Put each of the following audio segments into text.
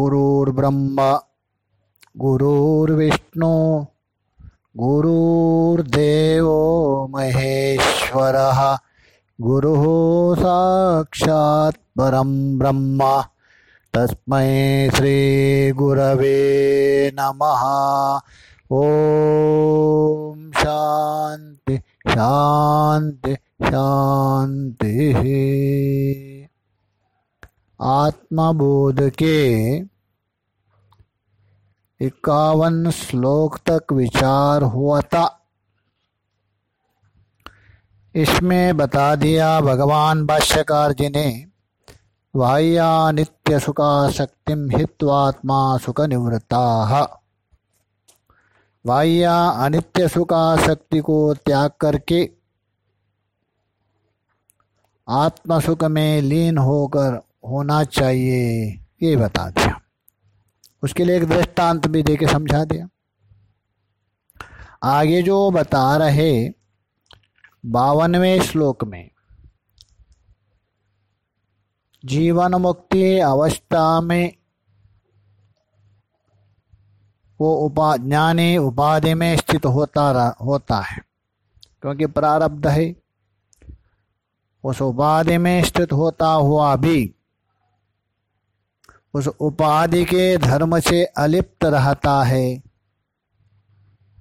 गुरुर्ब्रह्मा, गुरुर्विष्णु, गुरुर्देव महेश्वरः, गुरुः साक्षात् परं ब्रह्म। तस्मै श्रीगुरवे नमः। ॐ शांति शांति शान्तिः। आत्मबोध के इक्यावन श्लोक तक विचार हुआ था। इसमें बता दिया भगवान भाष्यकार जी ने वाह्या नित्य सुखा शक्तिम हित्वात्मा सुख निवृत्ता वाह्या अनित्य सुखा शक्ति को त्याग करके आत्मसुख में लीन होकर होना चाहिए ये बता दिया। उसके लिए एक दृष्टांत भी दे के समझा दिया। आगे जो बता रहे बावनवें श्लोक में जीवन मुक्ति अवस्था में वो उपा ज्ञानी उपाधि में स्थित होता रह, होता है। क्योंकि प्रारब्ध है उस उपाधि में स्थित होता हुआ भी उस उपाधि के धर्म से अलिप्त रहता है।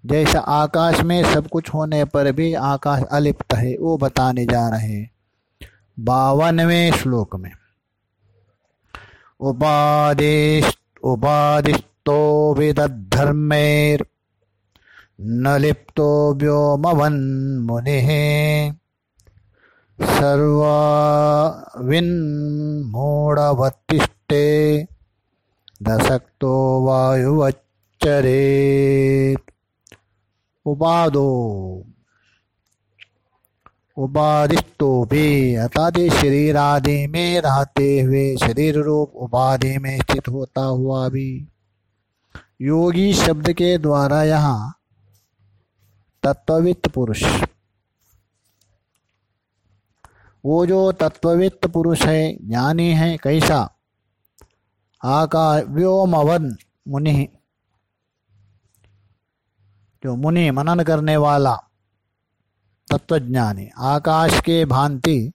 जैसा आकाश में सब कुछ होने पर भी आकाश अलिप्त है, वो बताने जा रहे हैं। बावनवें श्लोक में उपाधि उपाधिस्तो विदधर्मेर न लिप्तो व्योमवन मुनि सर्वाविन्मूढवत्तिष्ठे दशक्तो वायुवच्चरेत् उपादो। उपाधिस्तो भी अर्थात शरीर आदि में रहते हुए शरीर रूप उपाधि में स्थित होता हुआ भी। योगी शब्द के द्वारा यहाँ तत्वित पुरुष। वो जो तत्ववित्त पुरुष है, ज्ञानी है, कैसा? आका व्योमवन मुनि। जो मुनि मनन करने वाला, तत्वज्ञानी, आकाश के भांति,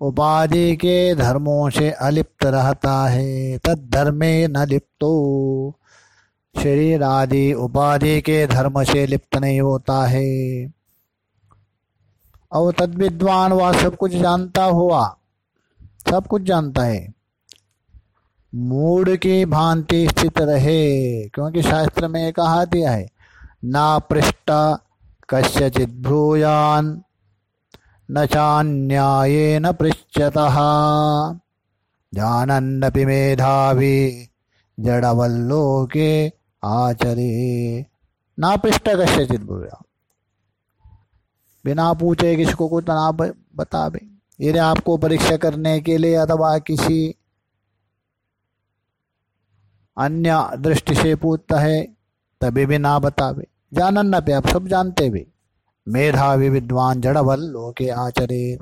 उपाधि के धर्मों से अलिप्त रहता है तत्धर्मे न लिप्तो। शरीर आदि उपाधि के धर्म से लिप्त नहीं होता है। और तद विद्वान वह सब कुछ जानता हुआ, सब कुछ जानता है। मूड की भांति स्थित रहे, क्योंकि शास्त्र में कहा दिया है, ना पृष्ठ कस्यचित भ्रूयान न चान्याये न पृछत जानन्नपि मेधावी, जड़वल्लोके आचरे। ना पृष्ठ कस्यचित भ्रूयान बिना पूछे किसको कुछ ना बतावे यदि आपको परीक्षा करने के लिए अथवा किसी अन्य दृष्टि से पूछता है तभी भी ना बतावे। जानन न पे आप सब जानते भी। मेधावी विद्वान जड़वल लोके आचरे।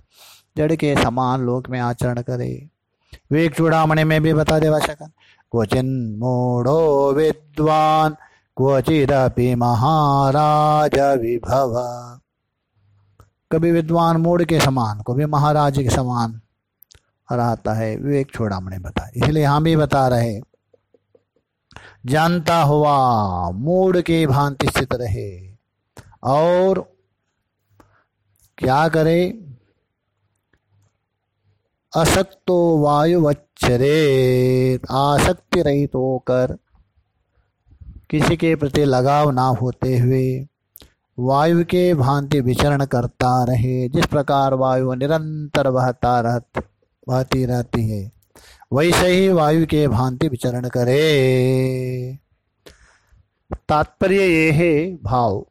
जड़ के समान लोक में आचरण करे। वेग चूड़ामणि में भी बता दे भाषा क्वचिन मूढ़ो विद्वान क्वचिदपि महाराज विभव। कभी विद्वान मूड के समान, कभी महाराज के समान। रहता है विवेक छोड़ामणे बता। इसलिए हम भी बता रहे जानता हुआ मूड के भांति स्थित रहे। और क्या करे? असक्तो वायुवच्चरे आसक्ति रहित होकर किसी के प्रति लगाव ना होते हुए वायु के भांति विचरण करता रहे, जिस प्रकार वायु निरंतर बहता रहत बहती रहती है। वैसे ही वायु के भांति विचरण करे। तात्पर्य ये है, भाव।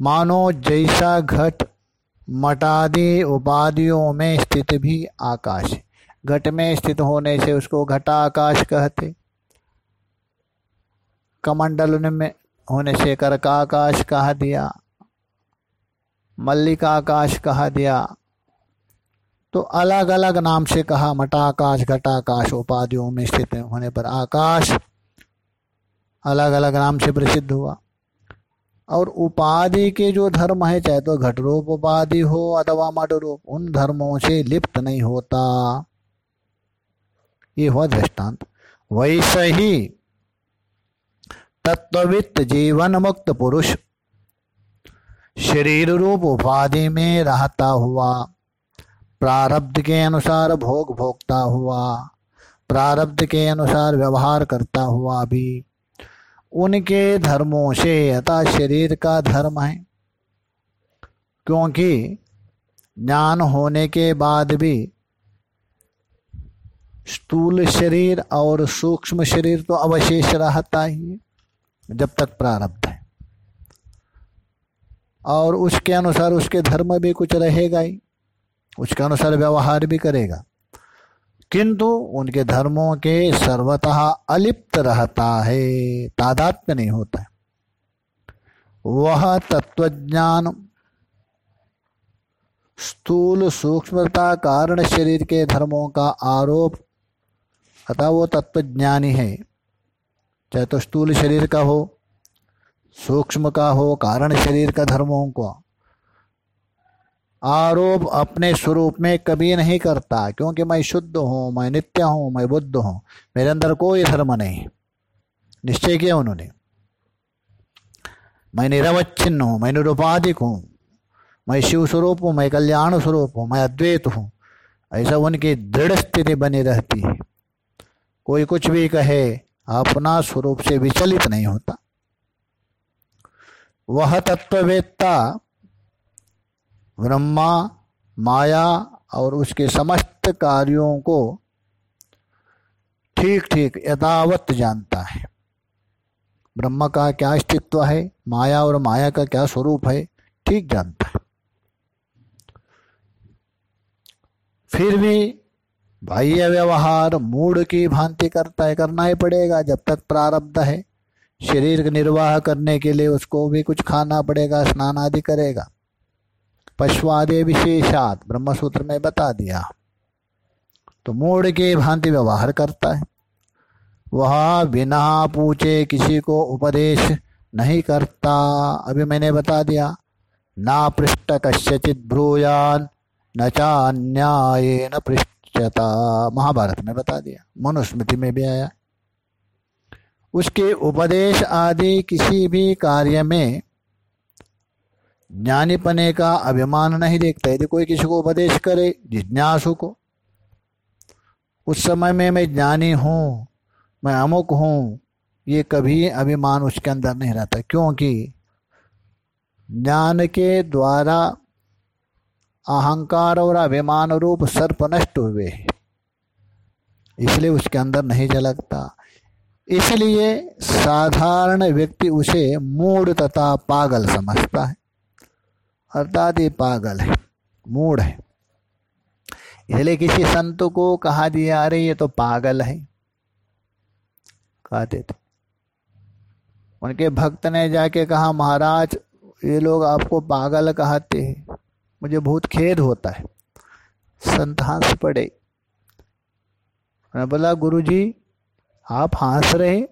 मानो जैसा घट मटादि उपाधियों में स्थित भी आकाश घट में स्थित होने से उसको घटा आकाश कहते। कमंडल में होने से का आकाश कहा दिया। मल्लिका आकाश कहा दिया। तो अलग अलग नाम से कहा मटाकाश घटाकाश, उपाधियों में स्थित होने पर आकाश अलग अलग नाम से प्रसिद्ध हुआ। और उपाधि के जो धर्म है, चाहे तो घट रूप उपाधि हो अथवा मठ रूप, उन धर्मों से लिप्त नहीं होता। ये हुआ दृष्टांत। वैसे ही तत्वित जीवन मुक्त पुरुष शरीर रूप उपाधि में रहता हुआ प्रारब्ध के अनुसार भोग भोगता हुआ, प्रारब्ध के अनुसार व्यवहार करता हुआ भी उनके धर्मों से अतः शरीर का धर्म है। क्योंकि ज्ञान होने के बाद भी स्थूल शरीर और सूक्ष्म शरीर तो अवशेष रहता ही, जब तक प्रारब्ध है। और उसके अनुसार उसके धर्म भी कुछ रहेगा ही। उसके अनुसार व्यवहार भी करेगा। किंतु उनके धर्मों के सर्वतः अलिप्त रहता है, तादात्म्य नहीं होता है। वह तत्वज्ञान, स्थूल सूक्ष्मता कारण शरीर के धर्मों का आरोप, अतः वो तत्वज्ञानी है। चाहे तो स्थूल शरीर का हो, सूक्ष्म का हो, कारण शरीर का धर्मों को। आरोप अपने स्वरूप में कभी नहीं करता, क्योंकि मैं शुद्ध हूँ, मैं नित्य हूँ, मैं बुद्ध हूँ, मेरे अंदर कोई धर्म नहीं। निश्चय किया उन्होंने। मैं निरवच्छिन्न हूँ, मैं निरुपाधिक हूँ, मैं शिव स्वरूप हूँ, मैं कल्याण स्वरूप हूँ, मैं अद्वैत हूँ। ऐसा उनकी दृढ़ स्थिति बनी रहती है। कोई कुछ भी कहे, अपना स्वरूप से विचलित नहीं होता। वह तत्ववेत्ता ब्रह्मा, माया और उसके समस्त कार्यों को ठीक ठीक यथावत जानता है। ब्रह्मा का क्या अस्तित्व है? माया और माया का क्या स्वरूप है? ठीक जानता है। फिर भी बाह्य व्यवहार मूड की भांति करता है, करना ही पड़ेगा, जब तक प्रारब्ध है। शरीर निर्वाह करने के लिए उसको भी कुछ खाना पड़ेगा, स्नान आदि करेगा। पशुआदे विशेषात ब्रह्मसूत्र में बता दिया। तो मूड के भांति व्यवहार करता है। वह बिना पूछे किसी को उपदेश नहीं करता। अभी मैंने बता दिया, ना पृष्ठ कश्यचित ब्रूयान, न चान्याय न पृष्ठता महाभारत में बता दिया। मनुस्मृति में भी आया। उसके उपदेश आदि किसी भी कार्य में ज्ञानीपने का अभिमान नहीं देखता। यदि कोई किसी को उपदेश करे, जिज्ञासु को, उस समय में मैं ज्ञानी हूँ, मैं अमुक हूँ, ये कभी अभिमान उसके अंदर नहीं रहता। क्योंकि ज्ञान के द्वारा अहंकार और अभिमान रूप सर्प नष्ट हुए, इसलिए उसके अंदर नहीं झलकता। इसलिए साधारण व्यक्ति उसे मूड तथा पागल समझता है। अर्थात ये पागल है मूड है। इसलिए किसी संत को कहा दिया, अरे, ये तो पागल है। कहते थे। उनके भक्त ने जाके कहा, महाराज, ये लोग आपको पागल कहते हैं। मुझे बहुत खेद होता है। संत हंस पड़े। उन्होंने बोला, गुरुजी, आप हंस रहे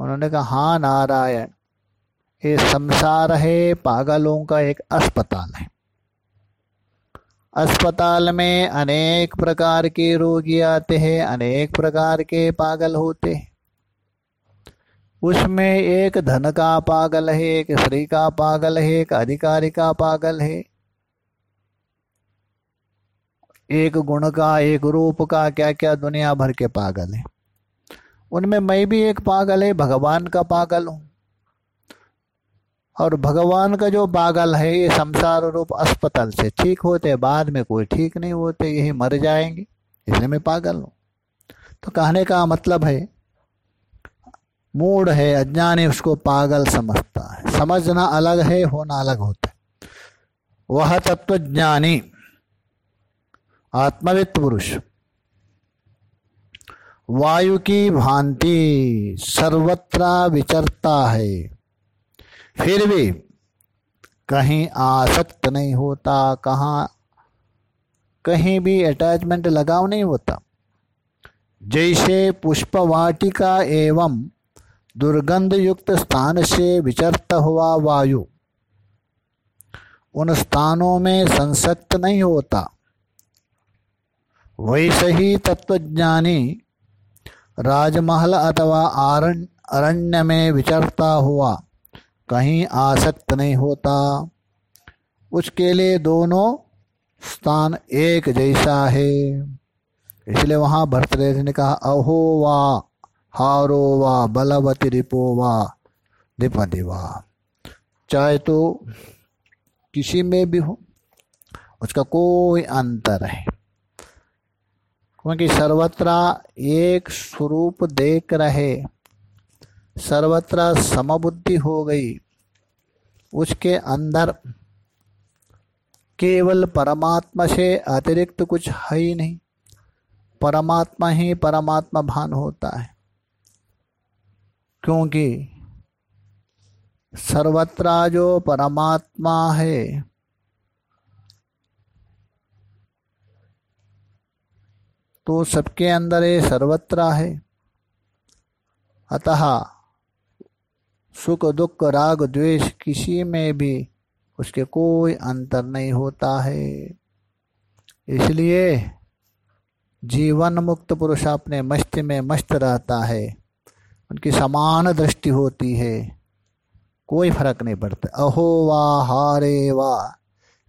उन्होंने कहा हाँ नारायण। ये संसार है, पागलों का एक अस्पताल है। अस्पताल में अनेक प्रकार के रोगी आते हैं, अनेक प्रकार के पागल होते हैं। उसमें एक धन का पागल है, एक स्त्री का पागल है, एक अधिकारी का पागल है। एक गुण का, एक रूप का क्या क्या दुनिया भर के पागल है। उनमें मैं भी एक पागल है, भगवान का पागल हूँ। और भगवान का जो पागल है, ये संसार रूप अस्पताल से ठीक होते बाद में कोई ठीक नहीं होते, यही मर जाएँगे। इसलिए मैं पागल हूँ। तो कहने का मतलब है मूड है, अज्ञानी उसको पागल समझता है। समझना अलग है, होना अलग होता है। वह तत्व ज्ञानी आत्मवित पुरुष। वायु की भांति सर्वत्र विचरता है। फिर भी कहीं आसक्त नहीं होता, कहाँ, कहीं भी अटैचमेंट लगाव नहीं होता। जैसे पुष्पवाटिका एवं दुर्गंध युक्त स्थान से विचरता हुआ वायु, उन स्थानों में संसक्त नहीं होता। वैसे ही तत्वज्ञानी राजमहल अथवा अरण्य में विचरता हुआ कहीं आसक्त नहीं होता। उसके लिए दोनों स्थान एक जैसा है। इसलिए वहाँ भरतरेज ने कहा, अहो वा, हारो वा, बलवती रिपो वा दिपति वा चाहे तो किसी में भी हो, उसका कोई अंतर है। क्योंकि सर्वत्र एक स्वरूप देख रहे सर्वत्र समबुद्धि हो गई। उसके अंदर केवल परमात्मा से अतिरिक्त कुछ है ही नहीं। परमात्मा ही परमात्मा भान होता है। क्योंकि सर्वत्र जो परमात्मा है तो सबके अंदर ये सर्वत्र है। अतः सुख, दुख, राग, द्वेष किसी में भी उसके कोई अंतर नहीं होता है। इसलिए जीवन मुक्त पुरुष अपने मस्त में मस्त रहता है। उनकी समान दृष्टि होती है। कोई फ़र्क नहीं पड़ता। अहो वा, हारे वा,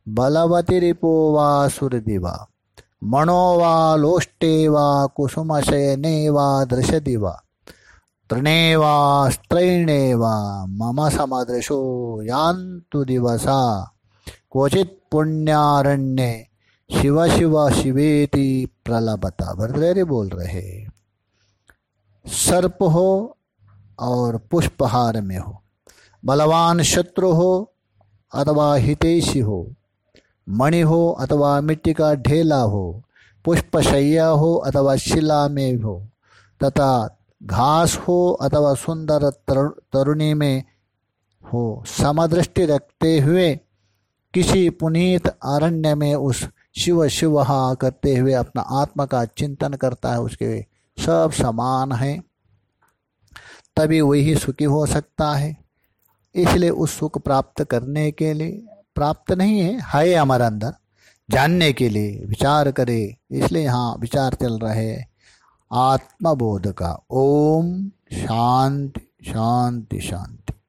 बलवती रिपो वा सुरदिवा मणो वा, लोष्टे वा, कुसुम शयने वा दृशति वा तृणेवा स्त्रैणेवा, मम समदृशो यान्तु दिवसा। क्वचित पुण्यारण्य शिव शिव शिवेति प्रलबता भरतरे बोल रहे, सर्प हो और पुष्पहार में हो। बलवान शत्रु हो अथवा हितेशी हो। मणि हो अथवा मिट्टी का ढेला हो। पुष्पशैया हो अथवा शिला में हो। तथा घास हो अथवा सुंदर तरुणी में हो, समदृष्टि रखते हुए किसी पुनीत अरण्य में उस शिव शिव करते हुए अपना आत्मा का चिंतन करता है, उसके सब समान हैं। तभी वही सुखी हो सकता है। इसलिए उस सुख प्राप्त करने के लिए, प्राप्त नहीं है है हमारे अंदर। जानने के लिए विचार करे, इसलिए यहाँ विचार चल रहे है। आत्मबोध का ओम शांति शांति शांति।